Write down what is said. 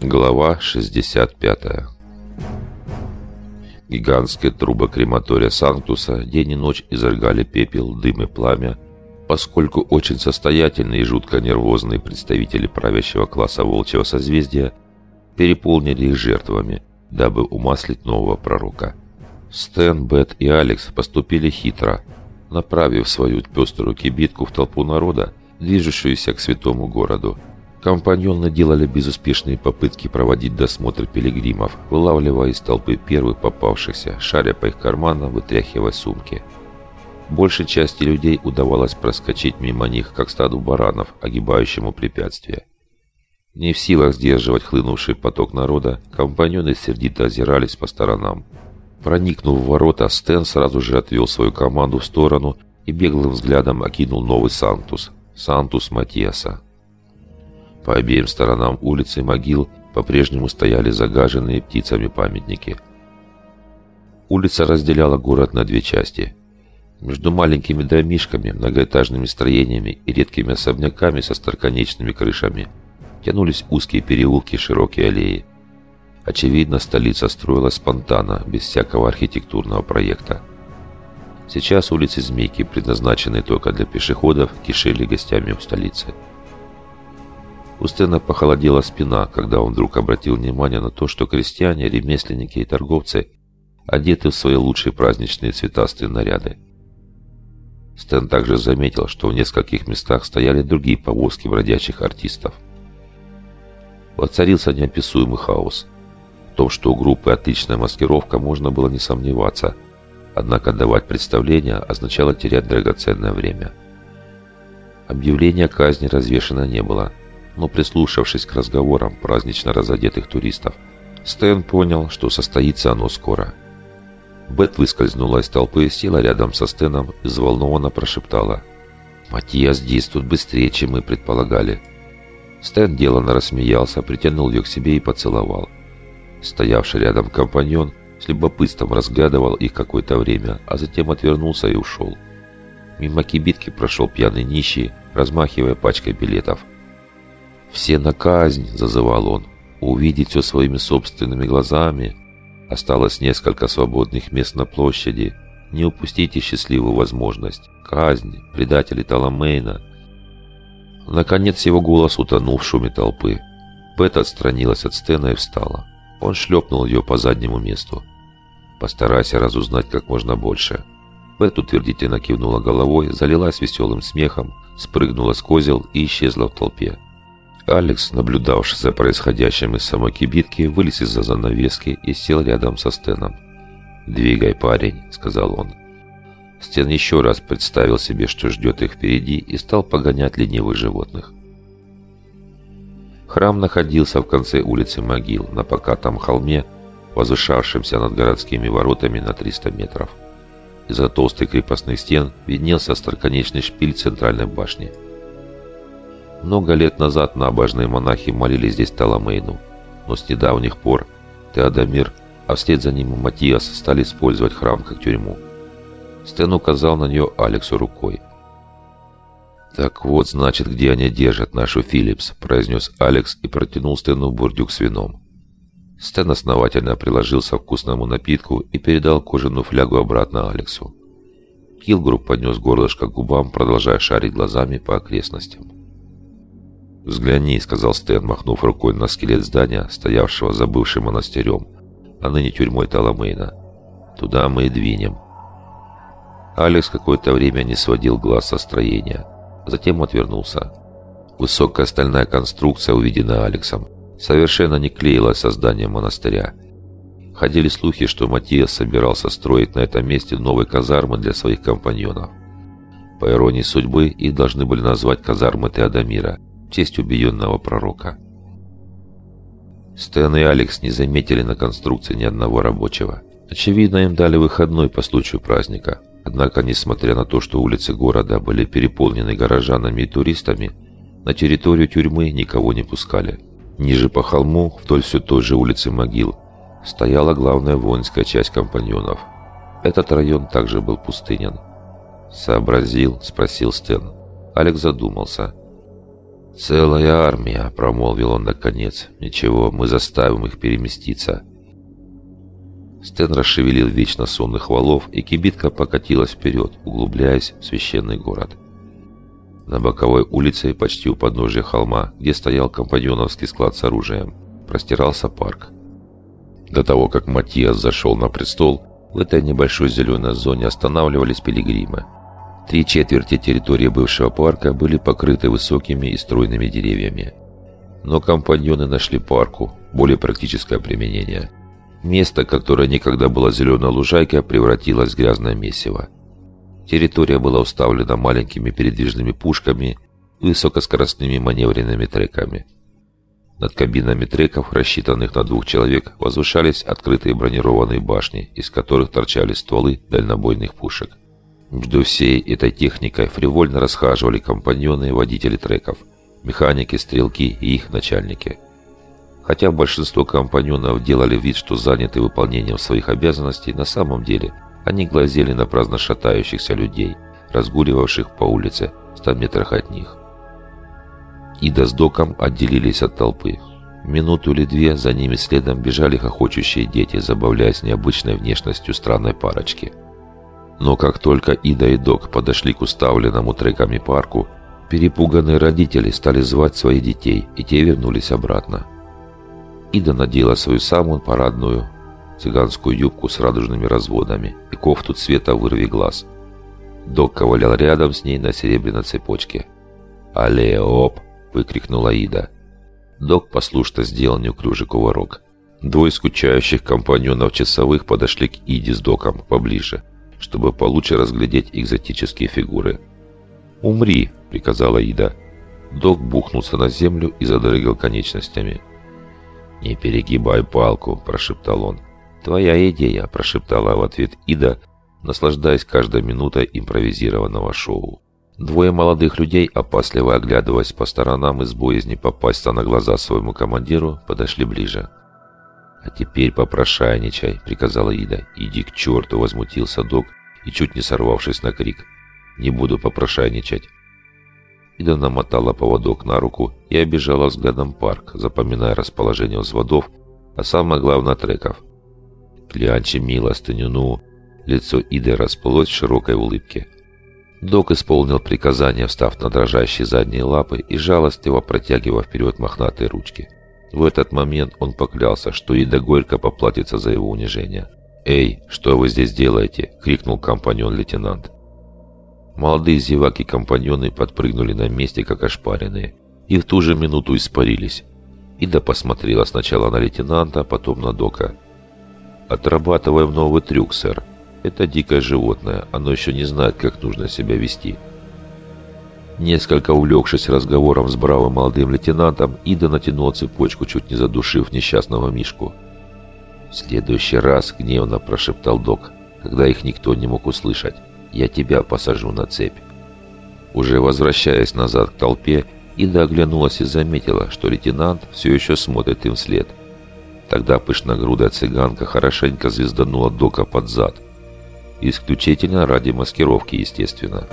Глава 65 Гигантские трубы крематория Санктуса день и ночь изрыгали пепел, дым и пламя, поскольку очень состоятельные и жутко нервозные представители правящего класса волчьего созвездия переполнили их жертвами, дабы умаслить нового пророка. Стэн, Бет и Алекс поступили хитро, направив свою пеструю кибитку в толпу народа, движущуюся к святому городу, Компаньоны делали безуспешные попытки проводить досмотр пилигримов, вылавливая из толпы первых попавшихся, шаря по их карманам, вытряхивая сумки. Большей части людей удавалось проскочить мимо них, как стаду баранов, огибающему препятствие. Не в силах сдерживать хлынувший поток народа, компаньоны сердито озирались по сторонам. Проникнув в ворота, Стэн сразу же отвел свою команду в сторону и беглым взглядом окинул новый Сантус, Сантус Матиаса. По обеим сторонам улицы могил по-прежнему стояли загаженные птицами памятники. Улица разделяла город на две части. Между маленькими домишками, многоэтажными строениями и редкими особняками со старконечными крышами тянулись узкие переулки и широкие аллеи. Очевидно, столица строилась спонтанно, без всякого архитектурного проекта. Сейчас улицы Змейки, предназначенные только для пешеходов, кишели гостями в столице. У Стена похолодела спина, когда он вдруг обратил внимание на то, что крестьяне, ремесленники и торговцы одеты в свои лучшие праздничные цветастые наряды. Стэн также заметил, что в нескольких местах стояли другие повозки бродячих артистов. Воцарился неописуемый хаос. В том, что у группы отличная маскировка, можно было не сомневаться, однако давать представление означало терять драгоценное время. Объявления казни развешено не было – но прислушавшись к разговорам празднично разодетых туристов, Стэн понял, что состоится оно скоро. Бет выскользнула из толпы, и села рядом со Стэном и взволнованно прошептала. «Матиас действует быстрее, чем мы предполагали». Стэн деланно рассмеялся, притянул ее к себе и поцеловал. Стоявший рядом компаньон с любопытством разглядывал их какое-то время, а затем отвернулся и ушел. Мимо кибитки прошел пьяный нищий, размахивая пачкой билетов – «Все на казнь!» – зазывал он. «Увидеть все своими собственными глазами. Осталось несколько свободных мест на площади. Не упустите счастливую возможность. Казнь! Предатели Таламейна!» Наконец его голос утонул в шуме толпы. Бет отстранилась от Стена и встала. Он шлепнул ее по заднему месту. «Постарайся разузнать как можно больше». Бет утвердительно кивнула головой, залилась веселым смехом, спрыгнула с козел и исчезла в толпе. Алекс, наблюдавший за происходящим из самой кибитки, вылез из-за занавески и сел рядом со Стеном. «Двигай, парень», — сказал он. Стен еще раз представил себе, что ждет их впереди, и стал погонять ленивых животных. Храм находился в конце улицы Могил, на покатом холме, возвышавшемся над городскими воротами на 300 метров. Из-за толстых крепостных стен виднелся остроконечный шпиль центральной башни — много лет назад набожные монахи молились здесь Таламейну, но с недавних пор Теодомир, а вслед за ним и Матиас стали использовать храм как тюрьму. Стэн указал на нее Алексу рукой. «Так вот, значит, где они держат нашу Филлипс», – произнес Алекс и протянул Стэну бурдюк с вином. Стэн основательно приложился к вкусному напитку и передал кожаную флягу обратно Алексу. Килгруп поднес горлышко к губам, продолжая шарить глазами по окрестностям. «Взгляни», — сказал Стэн, махнув рукой на скелет здания, стоявшего за бывшим монастырем, а ныне тюрьмой Таламейна. «Туда мы и двинем». Алекс какое-то время не сводил глаз со строения, затем отвернулся. Высокая стальная конструкция, увиденная Алексом, совершенно не клеилась со зданием монастыря. Ходили слухи, что Матиас собирался строить на этом месте новые казармы для своих компаньонов. По иронии судьбы, их должны были назвать казармы Теодомира – честь убиенного пророка. Стэн и Алекс не заметили на конструкции ни одного рабочего. Очевидно, им дали выходной по случаю праздника. Однако, несмотря на то, что улицы города были переполнены горожанами и туристами, на территорию тюрьмы никого не пускали. Ниже по холму, вдоль все той же улицы могил, стояла главная воинская часть компаньонов. Этот район также был пустынен. «Сообразил?» – спросил Стэн. Алекс задумался – «Целая армия», — промолвил он наконец. «Ничего, мы заставим их переместиться». Стэн расшевелил вечно сонных валов, и кибитка покатилась вперед, углубляясь в священный город. На боковой улице, почти у подножия холма, где стоял компаньоновский склад с оружием, простирался парк. До того, как Матиас зашел на престол, в этой небольшой зеленой зоне останавливались пилигримы. Три четверти территории бывшего парка были покрыты высокими и стройными деревьями. Но компаньоны нашли парку более практическое применение. Место, которое никогда было зеленой лужайкой, превратилось в грязное месиво. Территория была уставлена маленькими передвижными пушками и высокоскоростными маневренными треками. Над кабинами треков, рассчитанных на двух человек, возвышались открытые бронированные башни, из которых торчали стволы дальнобойных пушек. Между всей этой техникой фривольно расхаживали компаньоны и водители треков, механики, стрелки и их начальники. Хотя большинство компаньонов делали вид, что заняты выполнением своих обязанностей, на самом деле они глазели на праздно шатающихся людей, разгуливавших по улице в 100 метрах от них. Ида с Доком отделились от толпы. Минуту или две за ними следом бежали хохочущие дети, забавляясь необычной внешностью странной парочки – но как только Ида и Док подошли к уставленному треками парку, перепуганные родители стали звать своих детей, и те вернулись обратно. Ида надела свою самую парадную цыганскую юбку с радужными разводами и кофту цвета вырви глаз. Док ковылял рядом с ней на серебряной цепочке. «Але, оп!» – выкрикнула Ида. Док послушно сделал неуклюжий кувырок. Двое скучающих компаньонов часовых подошли к Иде с Доком поближе – чтобы получше разглядеть экзотические фигуры. «Умри!» — приказала Ида. Док бухнулся на землю и задрыгал конечностями. «Не перегибай палку!» – прошептал он. «Твоя идея!» – прошептала в ответ Ида, наслаждаясь каждой минутой импровизированного шоу. Двое молодых людей, опасливо оглядываясь по сторонам из боязни попасться на глаза своему командиру, подошли ближе. «А теперь попрошайничай», — приказала Ида. «Иди к черту», — возмутился док и чуть не сорвавшись на крик. «Не буду попрошайничать». Ида намотала поводок на руку и обижала взглядом парк, запоминая расположение взводов, а самое главное треков. «Клянчи милостыню, ну!» Лицо Иды расплылось в широкой улыбке. Док исполнил приказание, встав на дрожащие задние лапы и жалостливо протягивая вперед мохнатые ручки. В этот момент он поклялся, что Ида горько поплатится за его унижение. «Эй, что вы здесь делаете?» — крикнул компаньон-лейтенант. Молодые зеваки-компаньоны подпрыгнули на месте, как ошпаренные, и в ту же минуту испарились. Ида посмотрела сначала на лейтенанта, потом на Дока. «Отрабатываем новый трюк, сэр. Это дикое животное, оно еще не знает, как нужно себя вести». Несколько увлекшись разговором с бравым молодым лейтенантом, Ида натянула цепочку, чуть не задушив несчастного Мишку. «В следующий раз», — гневно прошептал док, когда их никто не мог услышать, — «я тебя посажу на цепь». Уже возвращаясь назад к толпе, Ида оглянулась и заметила, что лейтенант все еще смотрит им вслед. Тогда пышногрудая цыганка хорошенько звезданула дока под зад. Исключительно ради маскировки, естественно.